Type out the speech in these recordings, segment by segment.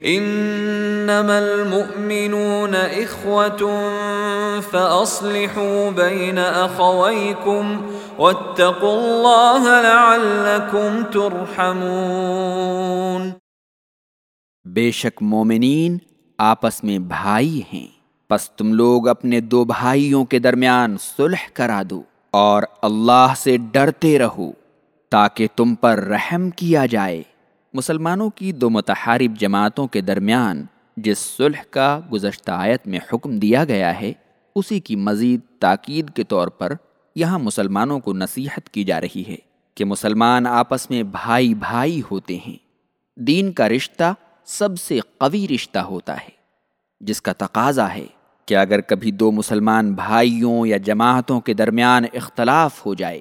انما المؤمنون اخوة فاصلحوا بين اخويكم واتقوا الله لعلكم ترحمون. بے شک مومنین آپس میں بھائی ہیں، پس تم لوگ اپنے دو بھائیوں کے درمیان صلح کرا دو اور اللہ سے ڈرتے رہو تاکہ تم پر رحم کیا جائے۔ مسلمانوں کی دو متحارب جماعتوں کے درمیان جس صلح کا گزشتہ آیت میں حکم دیا گیا ہے، اسی کی مزید تاکید کے طور پر یہاں مسلمانوں کو نصیحت کی جا رہی ہے کہ مسلمان آپس میں بھائی بھائی ہوتے ہیں۔ دین کا رشتہ سب سے قوی رشتہ ہوتا ہے، جس کا تقاضا ہے کہ اگر کبھی دو مسلمان بھائیوں یا جماعتوں کے درمیان اختلاف ہو جائے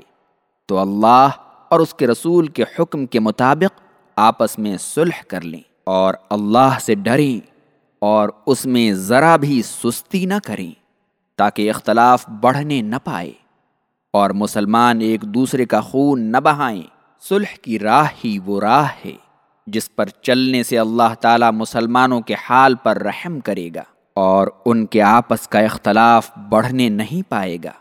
تو اللہ اور اس کے رسول کے حکم کے مطابق آپس میں صلح کر لیں اور اللہ سے ڈریں اور اس میں ذرا بھی سستی نہ کریں تاکہ اختلاف بڑھنے نہ پائے اور مسلمان ایک دوسرے کا خون نہ بہائیں۔ صلح کی راہ ہی وہ راہ ہے جس پر چلنے سے اللہ تعالیٰ مسلمانوں کے حال پر رحم کرے گا اور ان کے آپس کا اختلاف بڑھنے نہیں پائے گا۔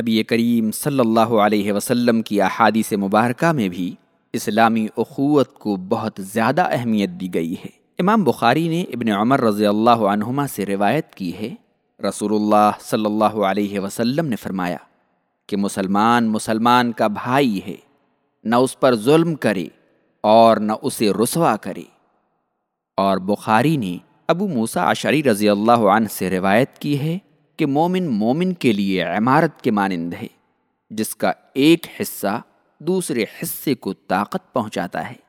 نبی کریم صلی اللہ علیہ وسلم کی احادیث مبارکہ میں بھی اسلامی اخوت کو بہت زیادہ اہمیت دی گئی ہے۔ امام بخاری نے ابن عمر رضی اللہ عنہما سے روایت کی ہے۔ رسول اللہ صلی اللہ علیہ وسلم نے فرمایا کہ مسلمان مسلمان کا بھائی ہے، نہ اس پر ظلم کرے اور نہ اسے رسوا کرے۔ اور بخاری نے ابو موسا عشری رضی اللہ عنہ سے روایت کی ہے کہ مومن مومن کے لیے عمارت کے مانند ہے، جس کا ایک حصہ دوسرے حصے کو طاقت پہنچاتا ہے۔